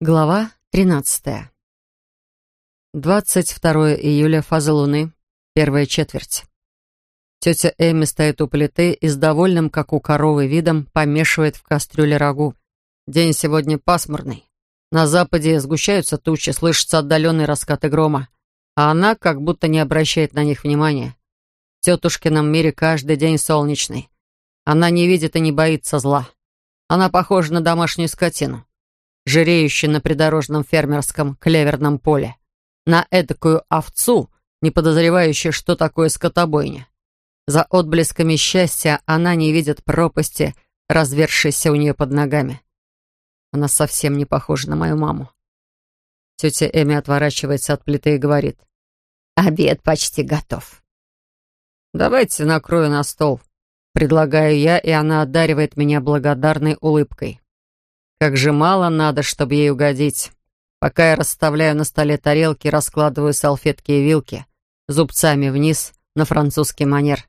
Глава 13. 22 июля, фаза Луны, первая четверть. Тетя Эми стоит у плиты и с довольным, как у коровы, видом помешивает в кастрюле рагу. День сегодня пасмурный. На западе сгущаются тучи, слышатся отдаленные раскаты грома, а она как будто не обращает на них внимания. В тетушкином мире каждый день солнечный. Она не видит и не боится зла. Она похожа на домашнюю скотину жиреющий на придорожном фермерском клеверном поле, на эдакую овцу, не подозревающую, что такое скотобойня. За отблесками счастья она не видит пропасти, развершейся у нее под ногами. Она совсем не похожа на мою маму. Тетя Эми отворачивается от плиты и говорит. «Обед почти готов». «Давайте накрою на стол», — предлагаю я, и она одаривает меня благодарной улыбкой. Как же мало надо, чтобы ей угодить. Пока я расставляю на столе тарелки, раскладываю салфетки и вилки, зубцами вниз, на французский манер.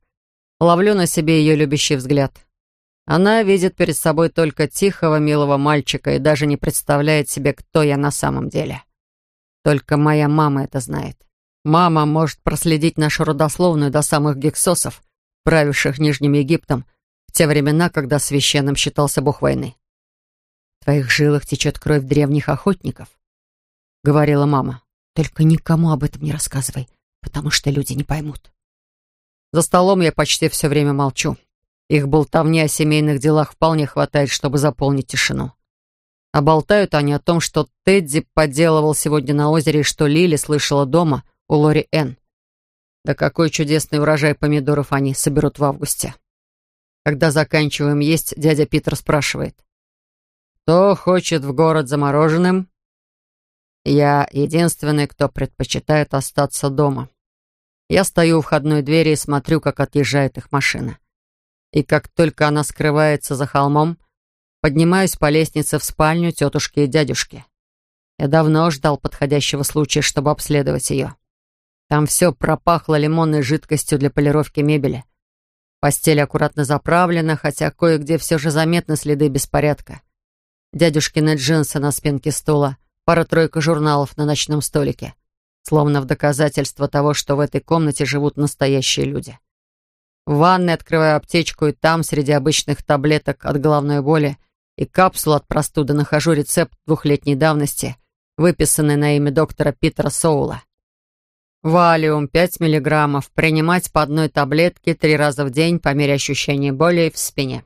Ловлю на себе ее любящий взгляд. Она видит перед собой только тихого, милого мальчика и даже не представляет себе, кто я на самом деле. Только моя мама это знает. Мама может проследить нашу родословную до самых гексосов, правивших Нижним Египтом, в те времена, когда священным считался бог войны. В твоих жилах течет кровь древних охотников», — говорила мама. «Только никому об этом не рассказывай, потому что люди не поймут». За столом я почти все время молчу. Их болтовни о семейных делах вполне хватает, чтобы заполнить тишину. А болтают они о том, что Тедди поделывал сегодня на озере что Лили слышала дома у Лори Энн. Да какой чудесный урожай помидоров они соберут в августе. Когда заканчиваем есть, дядя Питер спрашивает. Кто хочет в город замороженным? Я единственный, кто предпочитает остаться дома. Я стою у входной двери и смотрю, как отъезжает их машина. И как только она скрывается за холмом, поднимаюсь по лестнице в спальню тетушки и дядюшки. Я давно ждал подходящего случая, чтобы обследовать ее. Там все пропахло лимонной жидкостью для полировки мебели. Постель аккуратно заправлена, хотя кое-где все же заметны следы беспорядка дядюшкины джинсы на спинке стула, пара-тройка журналов на ночном столике. Словно в доказательство того, что в этой комнате живут настоящие люди. В ванной открываю аптечку, и там, среди обычных таблеток от головной боли и капсул от простуды, нахожу рецепт двухлетней давности, выписанный на имя доктора Питера Соула. Валиум 5 миллиграммов, принимать по одной таблетке три раза в день по мере ощущения боли в спине.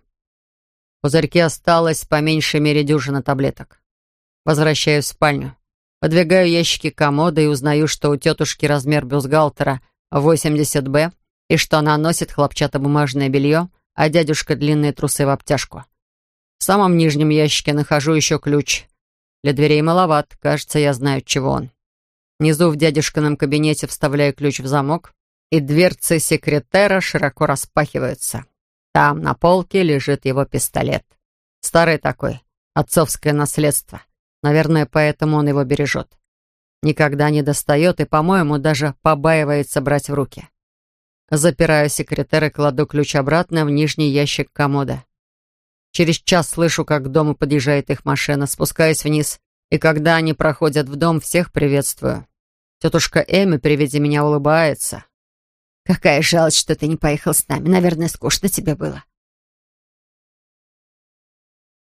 Пузырьке осталось по меньшей мере дюжина таблеток. Возвращаюсь в спальню. Подвигаю ящики комода и узнаю, что у тетушки размер бюстгальтера 80Б и что она носит хлопчатобумажное белье, а дядюшка длинные трусы в обтяжку. В самом нижнем ящике нахожу еще ключ. Для дверей маловат, кажется, я знаю, чего он. Внизу в дядюшкином кабинете вставляю ключ в замок, и дверцы секретера широко распахиваются. Там на полке лежит его пистолет. Старый такой, отцовское наследство. Наверное, поэтому он его бережет. Никогда не достает и, по-моему, даже побаивается брать в руки. Запираю секретарь и кладу ключ обратно в нижний ящик комода. Через час слышу, как к дому подъезжает их машина, спускаюсь вниз, и когда они проходят в дом, всех приветствую. Тетушка Эми при виде меня улыбается. «Какая жалость, что ты не поехал с нами. Наверное, скучно тебе было».